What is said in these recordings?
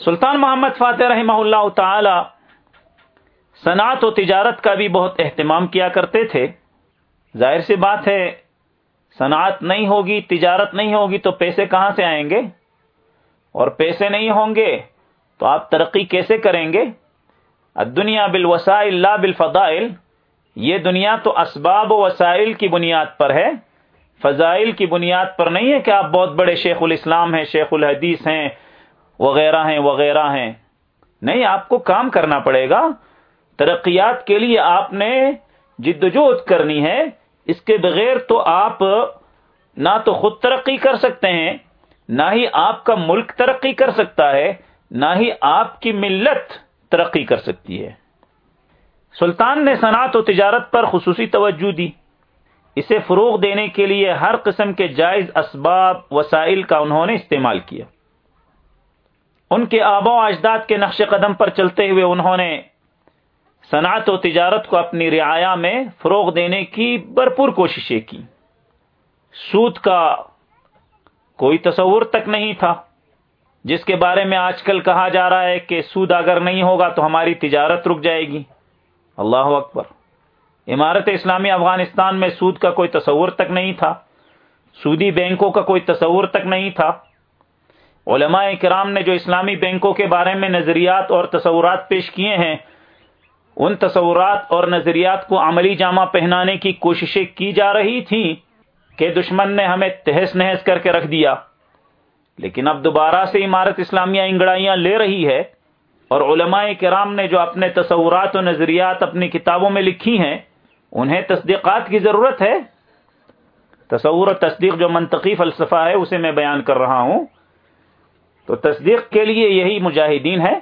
سلطان محمد فاتح رحمہ اللہ تعالی صنعت و تجارت کا بھی بہت اہتمام کیا کرتے تھے۔ ظاہر سی بات ہے، صنعت نہیں ہوگی، تجارت نہیں ہوگی تو پیسے کہاں سے آئیں گے؟ اور پیسے نہیں ہوں گے تو آپ ترقی کیسے کریں گے؟ دنیا بالوسائل لا بالفضائل، یہ دنیا تو اسباب و وسائل کی بنیاد پر ہے۔ فضائل کی بنیاد پر نہیں ہے کہ آپ بہت بڑے شیخ الاسلام ہیں، شیخ الحدیث ہیں وغیرہ ہیں وغیرہ ہیں۔ نہیں، آپ کو کام کرنا پڑے گا۔ ترقیات کے لیے آپ نے جدوجہد کرنی ہے۔ اس کے بغیر تو آپ نہ تو خود ترقی کر سکتے ہیں، نہ ہی آپ کا ملک ترقی کر سکتا ہے، نہ ہی آپ کی ملت ترقی کر سکتی ہے۔ سلطان نے صنعت و تجارت پر خصوصی توجہ دی۔ اسے فروغ دینے کے لیے ہر قسم کے جائز اسباب، وسائل کا انہوں نے استعمال کیا۔ ان کے آبا و اجداد کے نقش قدم پر چلتے ہوئے انہوں نے صنعت و تجارت کو اپنی رعایا میں فروغ دینے کی بھرپور کوششیں کی۔ سود کا کوئی تصور تک نہیں تھا، جس کے بارے میں آج کل کہا جا رہا ہے کہ سود اگر نہیں ہوگا تو ہماری تجارت رک جائے گی۔ اللہ اکبر۔ عمارت اسلامی افغانستان میں سود کا کوئی تصور تک نہیں تھا، سودی بینکوں کا کوئی تصور تک نہیں تھا۔ علماء کرام نے جو اسلامی بینکوں کے بارے میں نظریات اور تصورات پیش کیے ہیں، ان تصورات اور نظریات کو عملی جامہ پہنانے کی کوششیں کی جا رہی تھیں کہ دشمن نے ہمیں تہس نہس کر کے رکھ دیا۔ لیکن اب دوبارہ سے عمارت اسلامیہ انگڑائیاں لے رہی ہے اور علماء کرام نے جو اپنے تصورات و نظریات اپنی کتابوں میں لکھی ہیں، انہیں تصدیقات کی ضرورت ہے؟ تصور و تصدیق جو منطقی فلسفہ ہے، اسے میں بیان کر رہا ہوں۔ تو تصدیق کے لیے یہی مجاہدین ہے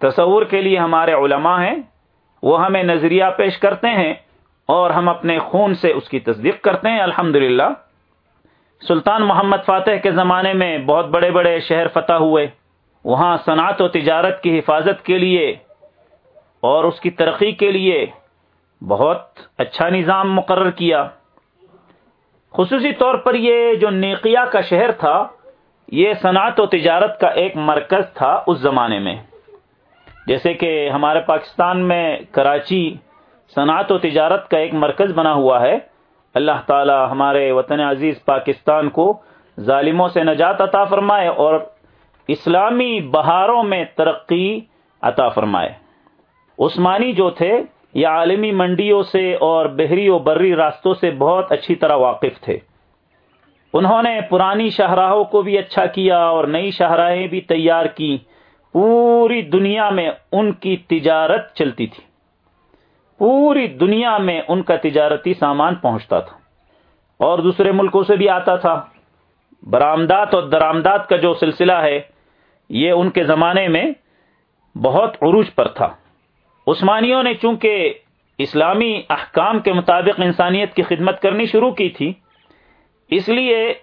تصور کے لیے ہمارے علماء ہیں، وہ ہمیں نظریہ پیش کرتے ہیں اور ہم اپنے خون سے اس کی تصدیق کرتے ہیں الحمد سلطان محمد فاتح کے زمانے میں بہت بڑے بڑے شہر فتح ہوئے، وہاں صنعت و تجارت کی حفاظت کے لیے اور اس کی ترقی کے لیے بہت اچھا نظام مقرر کیا۔ خصوصی طور پر یہ جو نیقیہ کا شہر تھا یہ صنعت و تجارت کا ایک مرکز تھا اس زمانے میں۔ جیسے کہ ہمارے پاکستان میں کراچی صنعت و تجارت کا ایک مرکز بنا ہوا ہے۔ اللہ تعالی ہمارے وطن عزیز پاکستان کو ظالموں سے نجات عطا فرمائے اور اسلامی بہاروں میں ترقی عطا فرمائے۔ عثمانی جو تھے، یہ عالمی منڈیوں سے اور بحری و بری راستوں سے بہت اچھی طرح واقف تھے۔ انہوں نے پرانی شاہراہوں کو بھی اچھا کیا اور نئی شاہراہیں بھی تیار کی۔ پوری دنیا میں ان کی تجارت چلتی تھی۔ پوری دنیا میں ان کا تجارتی سامان پہنچتا تھا۔ اور دوسرے ملکوں سے بھی آتا تھا۔ برآمدات اور درآمدات کا جو سلسلہ ہے، یہ ان کے زمانے میں بہت عروج پر تھا۔ عثمانیوں نے چونکہ اسلامی احکام کے مطابق انسانیت کی خدمت کرنی شروع کی تھی اس لیے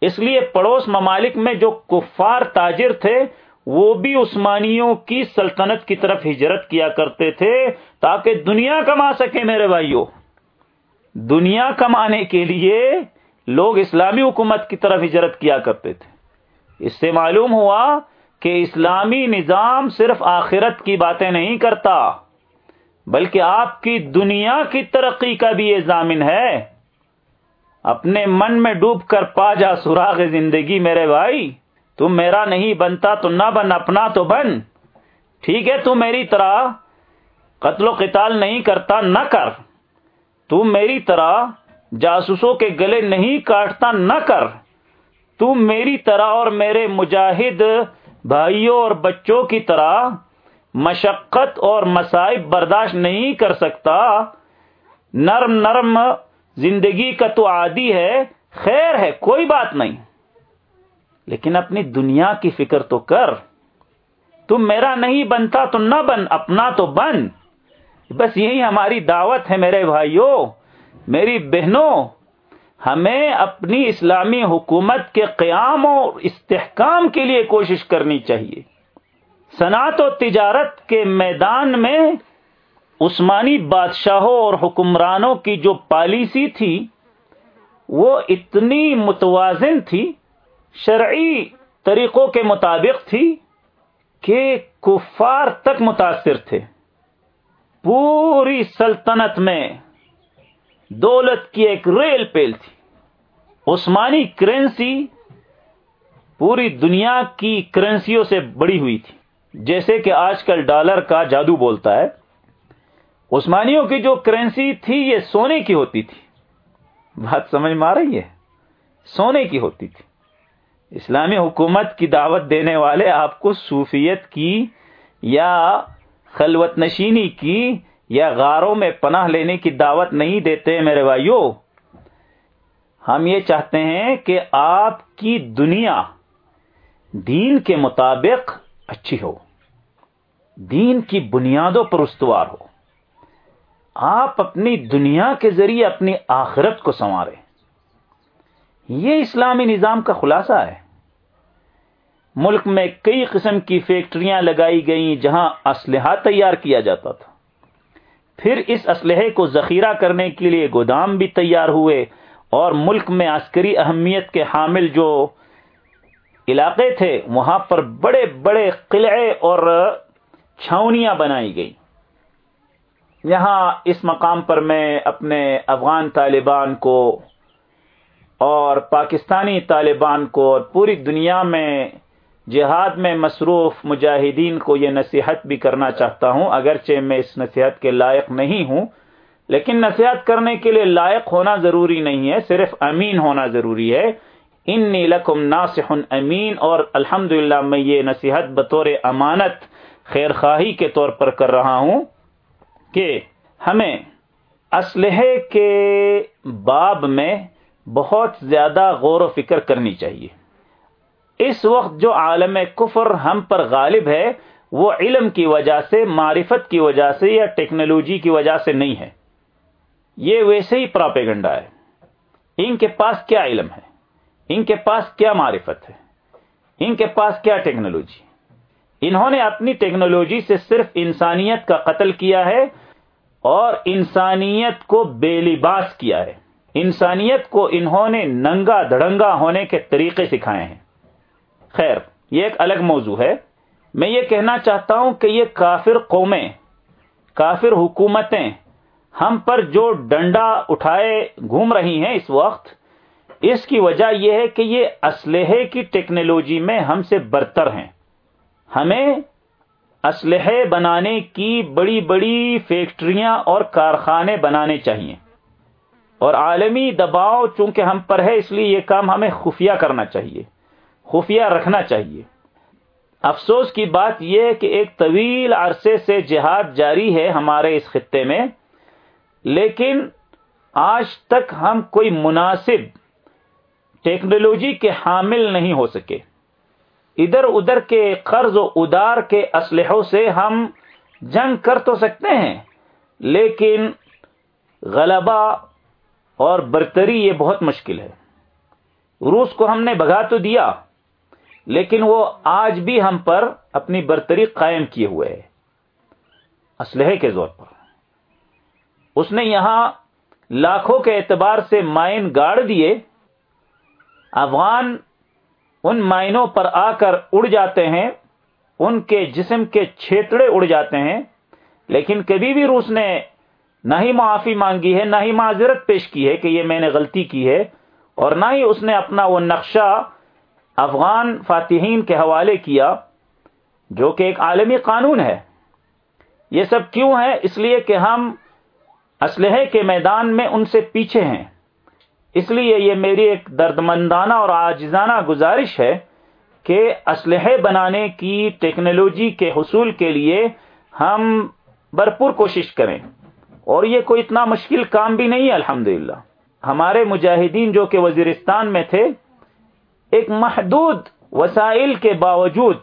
اس لیے پڑوس ممالک میں جو کفار تاجر تھے، وہ بھی عثمانیوں کی سلطنت کی طرف ہجرت کیا کرتے تھے تاکہ دنیا کما سکے میرے بھائیوں دنیا کمانے کے لیے لوگ اسلامی حکومت کی طرف ہجرت کیا کرتے تھے۔ اس سے معلوم ہوا کہ اسلامی نظام صرف آخرت کی باتیں نہیں کرتا، بلکہ آپ کی دنیا کی ترقی کا بھی یہ ضامن ہے۔ اپنے من میں ڈوب کر پا جا سراغ زندگی میرے بھائی، تم میرا نہیں بنتا تو نہ بن، اپنا تو بن۔ ٹھیک ہے، تو میری طرح قتل و قتال نہیں کرتا، نہ کر۔ تو میری طرح جاسوسوں کے گلے نہیں کاٹتا، نہ کر۔ تو میری طرح اور میرے مجاہد بھائیوں اور بچوں کی طرح مشقت اور مسائب برداشت نہیں کر سکتا۔ نرم نرم زندگی کا تو عادی ہے، خیر ہے، کوئی بات نہیں۔ لیکن اپنی دنیا کی فکر تو کر۔ تم میرا نہیں بنتا تو نہ بن، اپنا تو بن۔ بس یہی ہماری دعوت ہے میرے بھائیوں میری بہنوں۔ ہمیں اپنی اسلامی حکومت کے قیام اور استحکام کے لیے کوشش کرنی چاہیے۔ صنعت و تجارت کے میدان میں عثمانی بادشاہوں اور حکمرانوں کی جو پالیسی تھی، وہ اتنی متوازن تھی، شرعی طریقوں کے مطابق تھی کہ کفار تک متاثر تھے۔ پوری سلطنت میں دولت کی ایک ریل پیل تھی۔ عثمانی کرنسی پوری دنیا کی کرنسیوں سے بڑی ہوئی تھی۔ جیسے کہ آج کل ڈالر کا جادو بولتا ہے۔ عثمانیوں کی جو کرنسی تھی یہ سونے کی ہوتی تھی۔ بات سمجھ میں آ رہی ہے؟ سونے کی ہوتی تھی۔ اسلامی حکومت کی دعوت دینے والے آپ کو صوفیت کی یا خلوت نشینی کی یا غاروں میں پناہ لینے کی دعوت نہیں دیتے میرے بھائیوں ہم یہ چاہتے ہیں کہ آپ کی دنیا دین کے مطابق اچھی ہو، دین کی بنیادوں پر استوار ہو۔ آپ اپنی دنیا کے ذریعے اپنی آخرت کو سنوارے یہ اسلامی نظام کا خلاصہ ہے۔ ملک میں کئی قسم کی فیکٹریاں لگائی گئیں جہاں اسلحہ تیار کیا جاتا تھا۔ پھر اس اسلحے کو ذخیرہ کرنے کے لیے گودام بھی تیار ہوئے اور ملک میں عسکری اہمیت کے حامل جو علاقے تھے، وہاں پر بڑے بڑے قلعے اور چھاونیاں بنائی گئی یہاں اس مقام پر میں اپنے افغان طالبان کو اور پاکستانی طالبان کو اور پوری دنیا میں جہاد میں مصروف مجاہدین کو یہ نصیحت بھی کرنا چاہتا ہوں، اگرچہ میں اس نصیحت کے لائق نہیں ہوں، لیکن نصیحت کرنے کے لیے لائق ہونا ضروری نہیں ہے، صرف امین ہونا ضروری ہے۔ ان لکم ناصح امین، اور الحمد میں یہ نصیحت بطور امانت خیر خواہی کے طور پر کر رہا ہوں۔ کہ ہمیں اسلحے کے باب میں بہت زیادہ غور و فکر کرنی چاہیے۔ اس وقت جو عالم کفر ہم پر غالب ہے، وہ علم کی وجہ سے، معرفت کی وجہ سے یا ٹیکنالوجی کی وجہ سے نہیں ہے۔ یہ ویسے ہی پراپیگنڈا ہے۔ ان کے پاس کیا علم ہے؟ ان کے پاس کیا معرفت ہے؟ ان کے پاس کیا ٹیکنالوجی؟ انہوں نے اپنی ٹیکنالوجی سے صرف انسانیت کا قتل کیا ہے اور انسانیت کو بے لباس کیا ہے۔ انسانیت کو انہوں نے ننگا دڑنگا ہونے کے طریقے سکھائے ہیں۔ خیر، یہ ایک الگ موضوع ہے۔ میں یہ کہنا چاہتا ہوں کہ یہ کافر قومیں، کافر حکومتیں ہم پر جو ڈنڈا اٹھائے گھوم رہی ہیں اس وقت، اس کی وجہ یہ ہے کہ یہ اسلحے کی ٹیکنالوجی میں ہم سے برتر ہیں۔ ہمیں اسلحے بنانے کی بڑی بڑی فیکٹریاں اور کارخانے بنانے چاہیے۔ اور عالمی دباؤ چونکہ ہم پر ہے، اس لیے یہ کام ہمیں خفیہ کرنا چاہیے، خفیہ رکھنا چاہیے۔ افسوس کی بات یہ ہے کہ ایک طویل عرصے سے جہاد جاری ہے ہمارے اس خطے میں، لیکن آج تک ہم کوئی مناسب ٹیکنالوجی کے حامل نہیں ہو سکے۔ ادھر ادھر کے قرض و ادار کے اسلحوں سے ہم جنگ کر تو سکتے ہیں، لیکن غلبہ اور برتری یہ بہت مشکل ہے۔ روس کو ہم نے بگا تو دیا، لیکن وہ آج بھی ہم پر اپنی برتری قائم کیے ہوئے ہے، اسلحے کے زور پر۔ اس نے یہاں لاکھوں کے اعتبار سے مائن گاڑ دیے، افغان ان مائنوں پر آ کر اڑ جاتے ہیں، ان کے جسم کے چھیتڑے اڑ جاتے ہیں، لیکن کبھی بھی روس نے نہ ہی معافی مانگی ہے، نہ ہی معذرت پیش کی ہے کہ یہ میں نے غلطی کی ہے، اور نہ ہی اس نے اپنا وہ نقشہ افغان فاتحین کے حوالے کیا، جو کہ ایک عالمی قانون ہے۔ یہ سب کیوں ہے اس لیے کہ ہم اسلحے کے میدان میں ان سے پیچھے ہیں۔ اس لیے یہ میری ایک درد مندانہ اور آجزانہ گزارش ہے کہ اسلحے بنانے کی ٹیکنالوجی کے حصول کے لیے ہم بھرپور کوشش کریں۔ اور یہ کوئی اتنا مشکل کام بھی نہیں ہے الحمد ہمارے مجاہدین جو کہ وزیرستان میں تھے، ایک محدود وسائل کے باوجود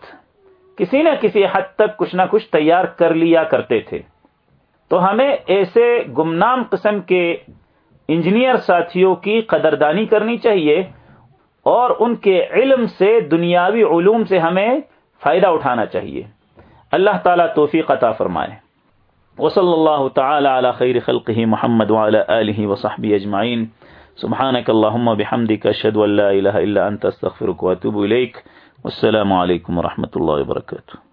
کسی نہ کسی حد تک کچھ نہ کچھ تیار کر لیا کرتے تھے۔ تو ہمیں ایسے گمنام قسم کے انجینئر ساتھیوں کی قدردانی کرنی چاہیے اور ان کے علم سے، دنیاوی علوم سے ہمیں فائدہ اٹھانا چاہیے۔ اللہ تعالیٰ توفیق عطا فرمائے۔ وصلی اللہ تعالی علی خیر خلقہ محمد وعلى آلہ وصحبہ اجمعین۔ سبحانک اللہم بحمدک، اشہد ان لا الہ الا انت، استغفرک واتوب الیک۔ والسلام علیکم ورحمۃ اللہ وبرکاتہ۔